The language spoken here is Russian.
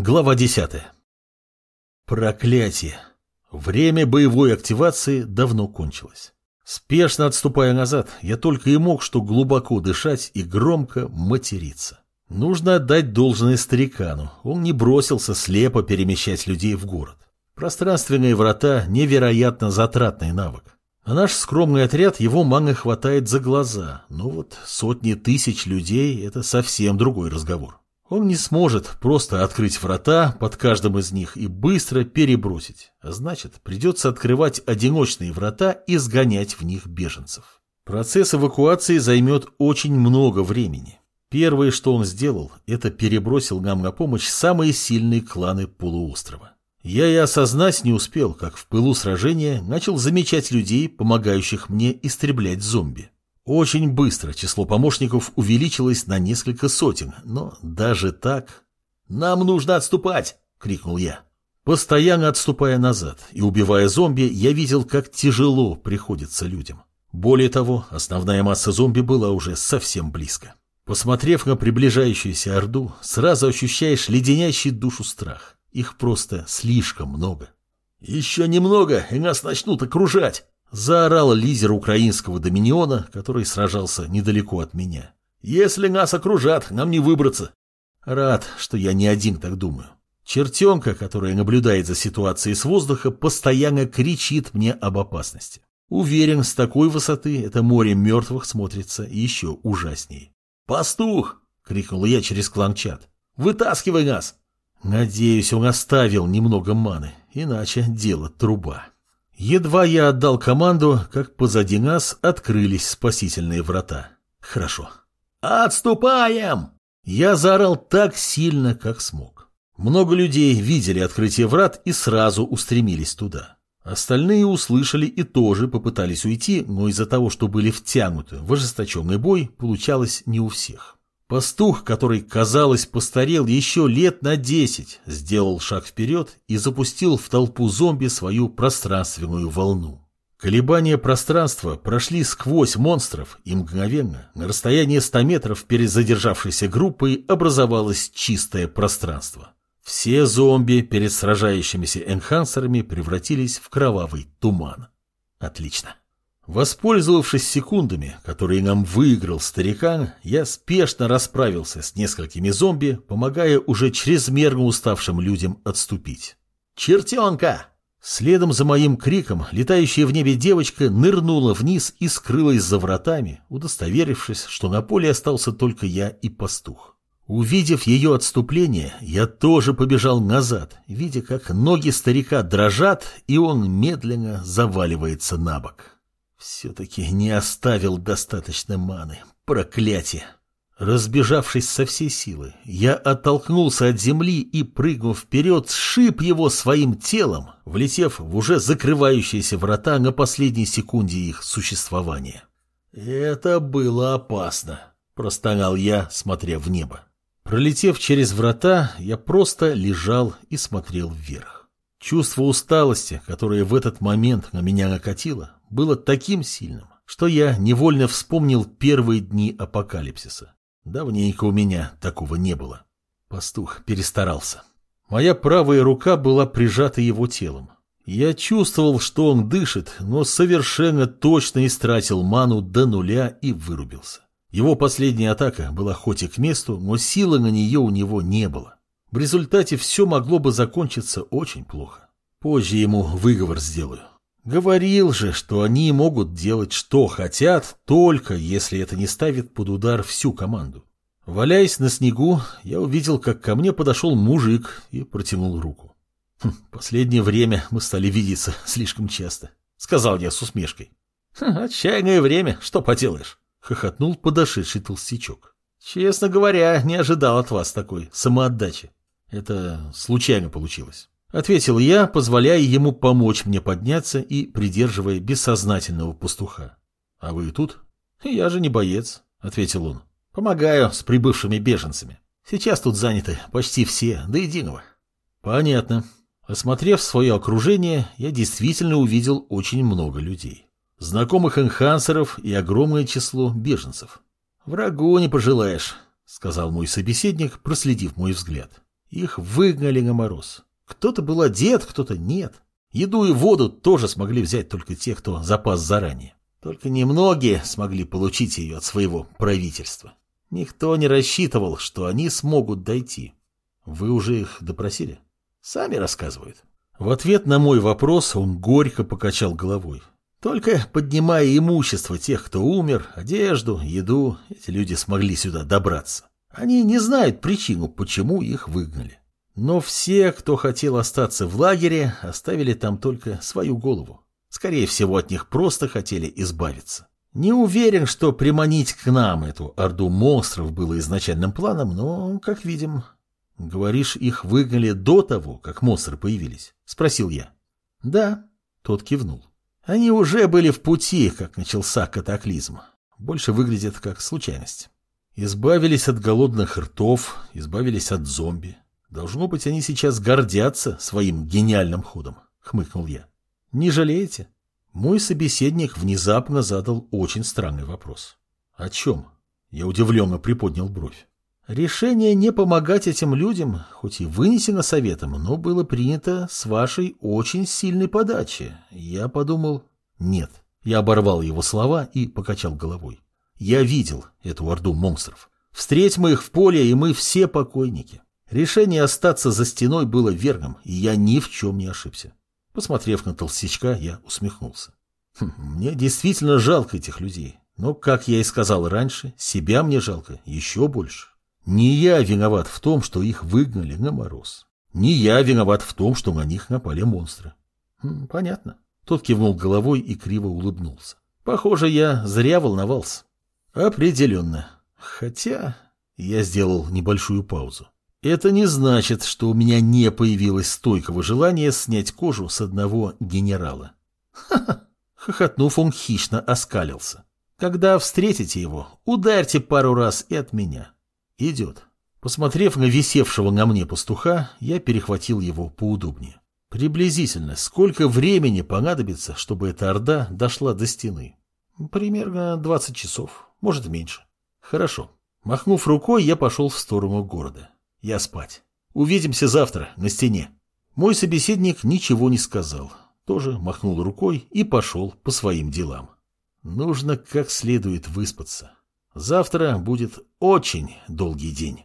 Глава 10. Проклятие. Время боевой активации давно кончилось. Спешно отступая назад, я только и мог что глубоко дышать и громко материться. Нужно отдать должное старикану, он не бросился слепо перемещать людей в город. Пространственные врата – невероятно затратный навык. На наш скромный отряд его маны хватает за глаза, но вот сотни тысяч людей – это совсем другой разговор. Он не сможет просто открыть врата под каждым из них и быстро перебросить, значит, придется открывать одиночные врата и сгонять в них беженцев. Процесс эвакуации займет очень много времени. Первое, что он сделал, это перебросил нам на помощь самые сильные кланы полуострова. Я и осознать не успел, как в пылу сражения начал замечать людей, помогающих мне истреблять зомби. Очень быстро число помощников увеличилось на несколько сотен, но даже так... «Нам нужно отступать!» — крикнул я. Постоянно отступая назад и убивая зомби, я видел, как тяжело приходится людям. Более того, основная масса зомби была уже совсем близко. Посмотрев на приближающуюся орду, сразу ощущаешь леденящий душу страх. Их просто слишком много. «Еще немного, и нас начнут окружать!» Заорал лидер украинского доминиона, который сражался недалеко от меня. «Если нас окружат, нам не выбраться». Рад, что я не один так думаю. Чертенка, которая наблюдает за ситуацией с воздуха, постоянно кричит мне об опасности. Уверен, с такой высоты это море мертвых смотрится еще ужаснее. «Пастух!» — крикнул я через кланчат. «Вытаскивай нас!» Надеюсь, он оставил немного маны, иначе дело труба. Едва я отдал команду, как позади нас открылись спасительные врата. Хорошо. «Отступаем!» Я заорал так сильно, как смог. Много людей видели открытие врат и сразу устремились туда. Остальные услышали и тоже попытались уйти, но из-за того, что были втянуты в ожесточенный бой, получалось не у всех. Пастух, который, казалось, постарел еще лет на десять, сделал шаг вперед и запустил в толпу зомби свою пространственную волну. Колебания пространства прошли сквозь монстров, и мгновенно, на расстоянии 100 метров перед задержавшейся группой, образовалось чистое пространство. Все зомби перед сражающимися энхансерами превратились в кровавый туман. Отлично. Воспользовавшись секундами, которые нам выиграл старикан, я спешно расправился с несколькими зомби, помогая уже чрезмерно уставшим людям отступить. «Чертенка!» Следом за моим криком летающая в небе девочка нырнула вниз и скрылась за вратами, удостоверившись, что на поле остался только я и пастух. Увидев ее отступление, я тоже побежал назад, видя, как ноги старика дрожат, и он медленно заваливается на бок. Все-таки не оставил достаточно маны. Проклятие! Разбежавшись со всей силы, я оттолкнулся от земли и, прыгнув вперед, сшиб его своим телом, влетев в уже закрывающиеся врата на последней секунде их существования. «Это было опасно», — простонал я, смотря в небо. Пролетев через врата, я просто лежал и смотрел вверх. Чувство усталости, которое в этот момент на меня накатило, было таким сильным, что я невольно вспомнил первые дни апокалипсиса. Давненько у меня такого не было. Пастух перестарался. Моя правая рука была прижата его телом. Я чувствовал, что он дышит, но совершенно точно истратил ману до нуля и вырубился. Его последняя атака была хоть и к месту, но силы на нее у него не было. В результате все могло бы закончиться очень плохо. Позже ему выговор сделаю. Говорил же, что они могут делать что хотят, только если это не ставит под удар всю команду. Валяясь на снегу, я увидел, как ко мне подошел мужик и протянул руку. «Хм, «Последнее время мы стали видеться слишком часто», — сказал я с усмешкой. «Хм, «Отчаянное время, что поделаешь?» — хохотнул подошедший толстячок. «Честно говоря, не ожидал от вас такой самоотдачи. Это случайно получилось». Ответил я, позволяя ему помочь мне подняться и придерживая бессознательного пастуха. «А вы тут?» «Я же не боец», — ответил он. «Помогаю с прибывшими беженцами. Сейчас тут заняты почти все, до единого». «Понятно». Осмотрев свое окружение, я действительно увидел очень много людей. Знакомых энхансеров и огромное число беженцев. «Врагу не пожелаешь», — сказал мой собеседник, проследив мой взгляд. Их выгнали на мороз. Кто-то был одет, кто-то нет. Еду и воду тоже смогли взять только те, кто запас заранее. Только немногие смогли получить ее от своего правительства. Никто не рассчитывал, что они смогут дойти. Вы уже их допросили? Сами рассказывают. В ответ на мой вопрос он горько покачал головой. Только поднимая имущество тех, кто умер, одежду, еду, эти люди смогли сюда добраться. Они не знают причину, почему их выгнали. Но все, кто хотел остаться в лагере, оставили там только свою голову. Скорее всего, от них просто хотели избавиться. Не уверен, что приманить к нам эту орду монстров было изначальным планом, но, как видим... Говоришь, их выгнали до того, как монстры появились? Спросил я. Да, тот кивнул. Они уже были в пути, как начался катаклизм. Больше выглядит как случайность. Избавились от голодных ртов, избавились от зомби. Должно быть, они сейчас гордятся своим гениальным ходом, хмыкнул я. Не жалеете? Мой собеседник внезапно задал очень странный вопрос. О чем? Я удивленно приподнял бровь. Решение не помогать этим людям, хоть и вынесено советом, но было принято с вашей очень сильной подачи. Я подумал, нет. Я оборвал его слова и покачал головой. Я видел эту орду монстров. Встреть мы их в поле, и мы все покойники. Решение остаться за стеной было верным, и я ни в чем не ошибся. Посмотрев на толстячка, я усмехнулся. Хм, мне действительно жалко этих людей. Но, как я и сказал раньше, себя мне жалко еще больше. Не я виноват в том, что их выгнали на мороз. Не я виноват в том, что на них напали монстры. Хм, понятно. Тот кивнул головой и криво улыбнулся. Похоже, я зря волновался. Определенно. Хотя я сделал небольшую паузу. Это не значит, что у меня не появилось стойкого желания снять кожу с одного генерала. Ха-ха! Хохотнув, он хищно оскалился. Когда встретите его, ударьте пару раз и от меня. Идет. Посмотрев на висевшего на мне пастуха, я перехватил его поудобнее. Приблизительно сколько времени понадобится, чтобы эта орда дошла до стены? Примерно 20 часов, может меньше. Хорошо. Махнув рукой, я пошел в сторону города. Я спать. Увидимся завтра на стене. Мой собеседник ничего не сказал. Тоже махнул рукой и пошел по своим делам. Нужно как следует выспаться. Завтра будет очень долгий день.